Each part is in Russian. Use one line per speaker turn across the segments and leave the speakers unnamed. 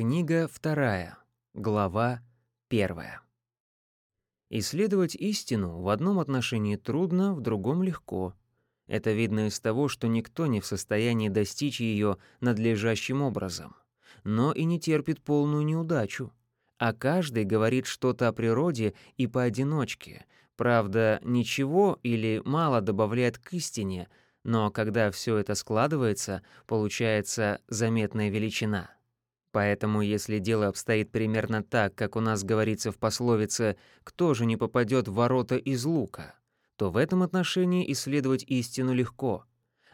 Книга вторая, глава первая. Исследовать истину в одном отношении трудно, в другом легко. Это видно из того, что никто не в состоянии достичь ее надлежащим образом, но и не терпит полную неудачу. А каждый говорит что-то о природе и поодиночке. Правда, ничего или мало добавляет к истине, но когда все это складывается, получается заметная величина — Поэтому, если дело обстоит примерно так, как у нас говорится в пословице «кто же не попадет в ворота из лука», то в этом отношении исследовать истину легко.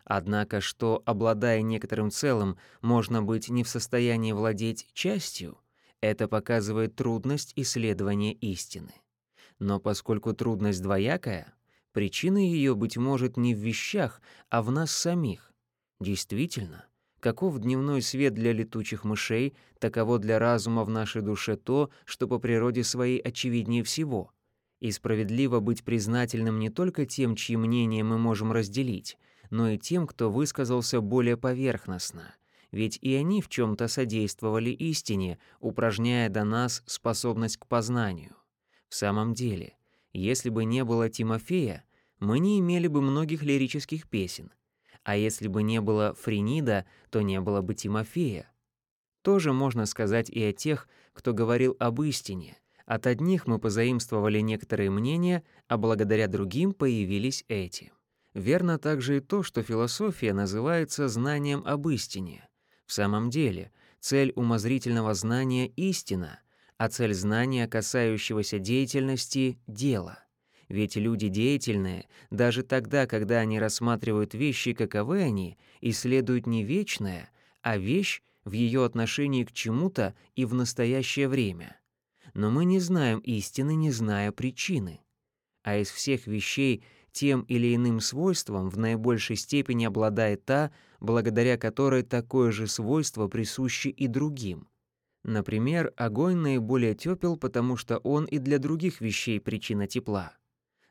Однако, что, обладая некоторым целым, можно быть не в состоянии владеть частью, это показывает трудность исследования истины. Но поскольку трудность двоякая, причина ее, быть может, не в вещах, а в нас самих. Действительно, Каков дневной свет для летучих мышей, таково для разума в нашей душе то, что по природе своей очевиднее всего. И справедливо быть признательным не только тем, чьи мнения мы можем разделить, но и тем, кто высказался более поверхностно. Ведь и они в чем то содействовали истине, упражняя до нас способность к познанию. В самом деле, если бы не было Тимофея, мы не имели бы многих лирических песен — а если бы не было Френида, то не было бы Тимофея. Тоже можно сказать и о тех, кто говорил об истине. От одних мы позаимствовали некоторые мнения, а благодаря другим появились эти. Верно также и то, что философия называется знанием об истине. В самом деле, цель умозрительного знания — истина, а цель знания, касающегося деятельности — дело. Ведь люди деятельные, даже тогда, когда они рассматривают вещи, каковы они, исследуют не вечное, а вещь в ее отношении к чему-то и в настоящее время. Но мы не знаем истины, не зная причины. А из всех вещей тем или иным свойством в наибольшей степени обладает та, благодаря которой такое же свойство присуще и другим. Например, огонь наиболее тепел, потому что он и для других вещей причина тепла.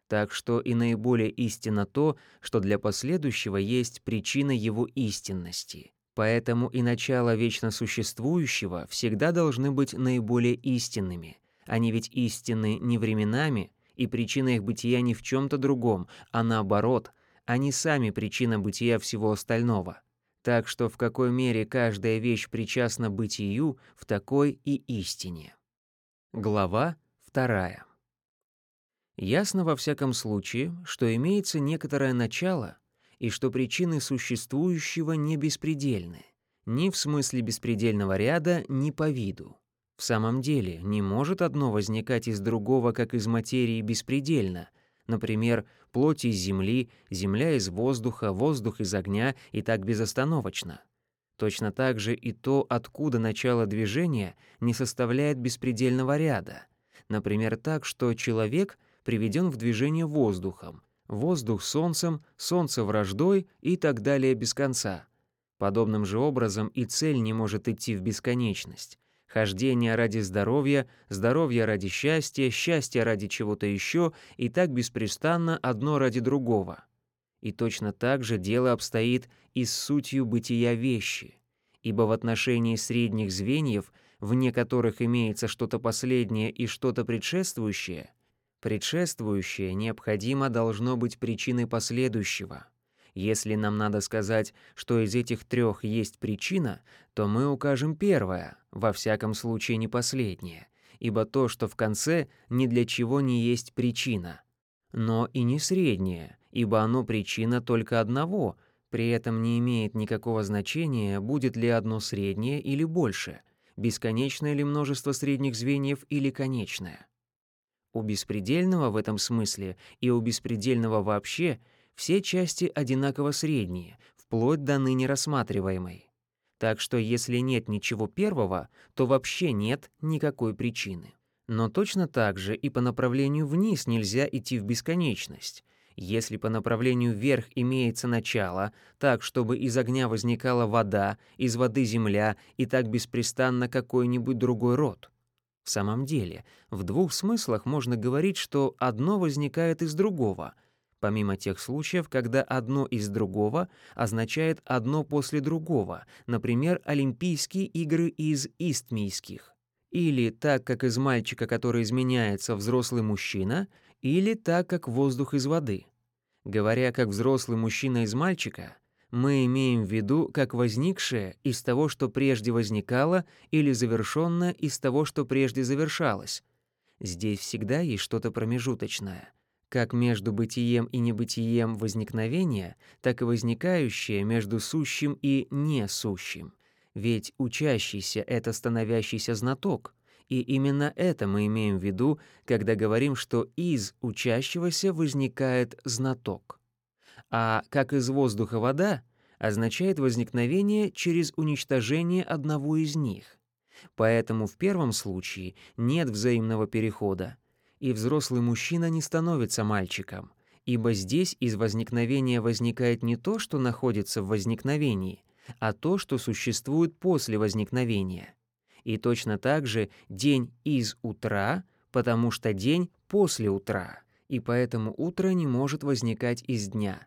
Так что и наиболее истинно то, что для последующего есть причина его истинности. Поэтому и начало вечно существующего всегда должны быть наиболее истинными. Они ведь истинны не временами, и причина их бытия не в чем то другом, а наоборот, они сами причина бытия всего остального. Так что в какой мере каждая вещь причастна бытию, в такой и истине. Глава вторая. Ясно во всяком случае, что имеется некоторое начало и что причины существующего не беспредельны, ни в смысле беспредельного ряда, ни по виду. В самом деле, не может одно возникать из другого, как из материи беспредельно, например, плоть из земли, земля из воздуха, воздух из огня и так безостановочно. Точно так же и то, откуда начало движения, не составляет беспредельного ряда. Например, так, что человек приведен в движение воздухом, воздух — солнцем, солнце — враждой и так далее без конца. Подобным же образом и цель не может идти в бесконечность. Хождение ради здоровья, здоровье ради счастья, счастье ради чего-то еще и так беспрестанно одно ради другого. И точно так же дело обстоит и с сутью бытия вещи. Ибо в отношении средних звеньев, вне которых имеется что-то последнее и что-то предшествующее — Предшествующее необходимо должно быть причиной последующего. Если нам надо сказать, что из этих трех есть причина, то мы укажем первое, во всяком случае не последнее, ибо то, что в конце, ни для чего не есть причина. Но и не среднее, ибо оно причина только одного, при этом не имеет никакого значения, будет ли одно среднее или больше, бесконечное ли множество средних звеньев или конечное. У беспредельного в этом смысле и у беспредельного вообще все части одинаково средние, вплоть до ныне рассматриваемой. Так что если нет ничего первого, то вообще нет никакой причины. Но точно так же и по направлению вниз нельзя идти в бесконечность. Если по направлению вверх имеется начало, так, чтобы из огня возникала вода, из воды земля и так беспрестанно какой-нибудь другой род — в самом деле, в двух смыслах можно говорить, что одно возникает из другого. помимо тех случаев, когда одно из другого означает одно после другого, например, Олимпийские игры из Истмийских. Или так, как из мальчика, который изменяется, взрослый мужчина, или так, как воздух из воды. Говоря как взрослый мужчина из мальчика, мы имеем в виду как возникшее из того, что прежде возникало, или завершенное из того, что прежде завершалось. Здесь всегда есть что-то промежуточное. Как между бытием и небытием возникновения, так и возникающее между сущим и несущим. Ведь учащийся — это становящийся знаток. И именно это мы имеем в виду, когда говорим, что из учащегося возникает знаток а как из воздуха вода означает возникновение через уничтожение одного из них. Поэтому в первом случае нет взаимного перехода, и взрослый мужчина не становится мальчиком, ибо здесь из возникновения возникает не то, что находится в возникновении, а то, что существует после возникновения. И точно так же день из утра, потому что день после утра, и поэтому утро не может возникать из дня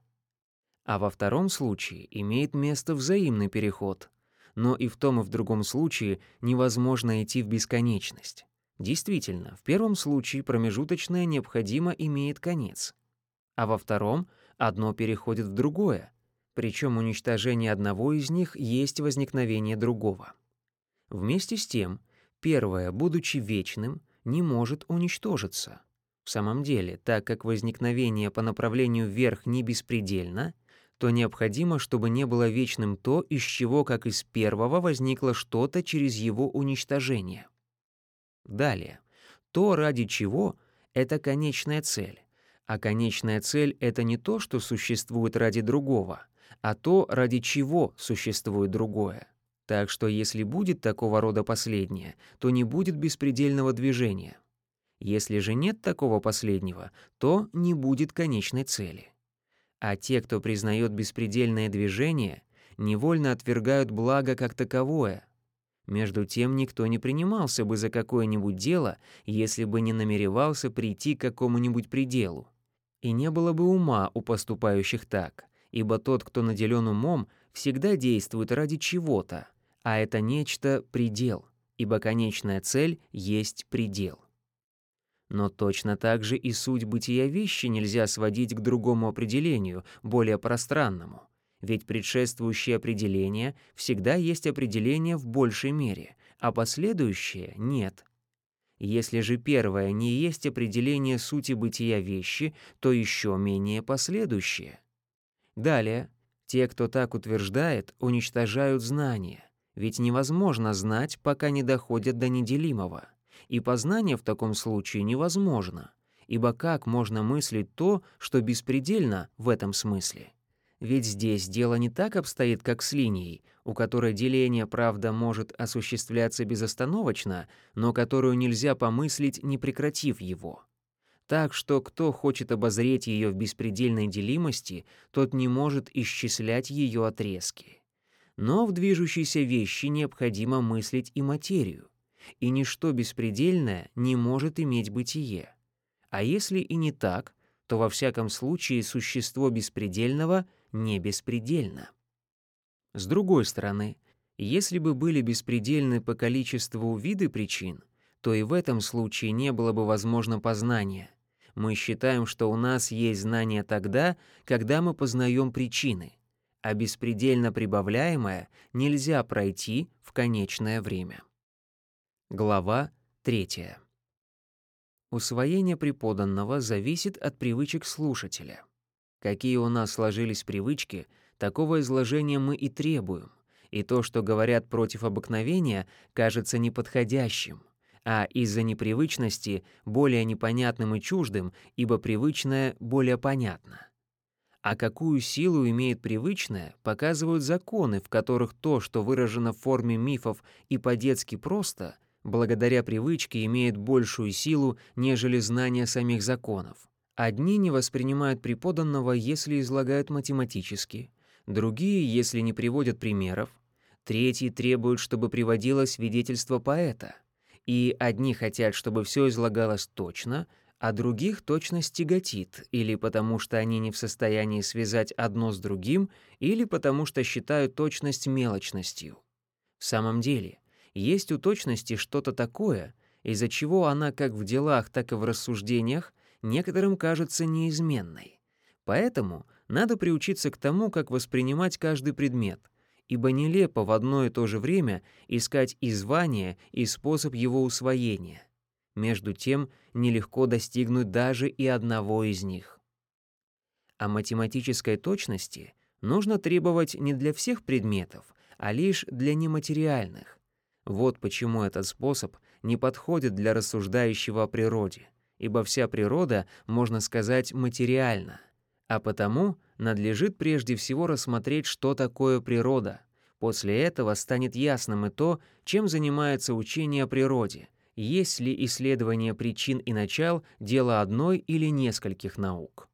а во втором случае имеет место взаимный переход. Но и в том и в другом случае невозможно идти в бесконечность. Действительно, в первом случае промежуточное необходимо имеет конец, а во втором одно переходит в другое, причем уничтожение одного из них есть возникновение другого. Вместе с тем, первое, будучи вечным, не может уничтожиться. В самом деле, так как возникновение по направлению вверх не беспредельно — то необходимо, чтобы не было вечным то, из чего, как из первого, возникло что-то через его уничтожение. Далее. То, ради чего — это конечная цель. А конечная цель — это не то, что существует ради другого, а то, ради чего существует другое. Так что если будет такого рода последнее, то не будет беспредельного движения. Если же нет такого последнего, то не будет конечной цели. А те, кто признает беспредельное движение, невольно отвергают благо как таковое. Между тем никто не принимался бы за какое-нибудь дело, если бы не намеревался прийти к какому-нибудь пределу. И не было бы ума у поступающих так, ибо тот, кто наделен умом, всегда действует ради чего-то, а это нечто — предел, ибо конечная цель есть предел. Но точно так же и суть бытия вещи нельзя сводить к другому определению, более пространному. Ведь предшествующее определение всегда есть определение в большей мере, а последующее — нет. Если же первое не есть определение сути бытия вещи, то еще менее последующее. Далее, те, кто так утверждает, уничтожают знания, ведь невозможно знать, пока не доходят до неделимого и познание в таком случае невозможно, ибо как можно мыслить то, что беспредельно в этом смысле? Ведь здесь дело не так обстоит, как с линией, у которой деление, правда, может осуществляться безостановочно, но которую нельзя помыслить, не прекратив его. Так что кто хочет обозреть ее в беспредельной делимости, тот не может исчислять ее отрезки. Но в движущейся вещи необходимо мыслить и материю и ничто беспредельное не может иметь бытие. А если и не так, то во всяком случае существо беспредельного не беспредельно. С другой стороны, если бы были беспредельны по количеству виды причин, то и в этом случае не было бы возможно познание. Мы считаем, что у нас есть знание тогда, когда мы познаем причины, а беспредельно прибавляемое нельзя пройти в конечное время. Глава 3. Усвоение преподанного зависит от привычек слушателя. Какие у нас сложились привычки, такого изложения мы и требуем, и то, что говорят против обыкновения, кажется неподходящим, а из-за непривычности более непонятным и чуждым, ибо привычное более понятно. А какую силу имеет привычное, показывают законы, в которых то, что выражено в форме мифов и по-детски просто — благодаря привычке имеет большую силу, нежели знание самих законов. Одни не воспринимают преподанного, если излагают математически, другие, если не приводят примеров, третьи требуют, чтобы приводилось свидетельство поэта. И одни хотят, чтобы все излагалось точно, а других точность тяготит, или потому что они не в состоянии связать одно с другим, или потому что считают точность мелочностью. В самом деле, есть у точности что-то такое, из-за чего она как в делах, так и в рассуждениях некоторым кажется неизменной. Поэтому надо приучиться к тому, как воспринимать каждый предмет, ибо нелепо в одно и то же время искать и звание, и способ его усвоения. Между тем, нелегко достигнуть даже и одного из них. А математической точности нужно требовать не для всех предметов, а лишь для нематериальных. Вот почему этот способ не подходит для рассуждающего о природе, ибо вся природа, можно сказать, материальна. А потому надлежит прежде всего рассмотреть, что такое природа. После этого станет ясным и то, чем занимается учение о природе — есть ли исследование причин и начал дело одной или нескольких наук.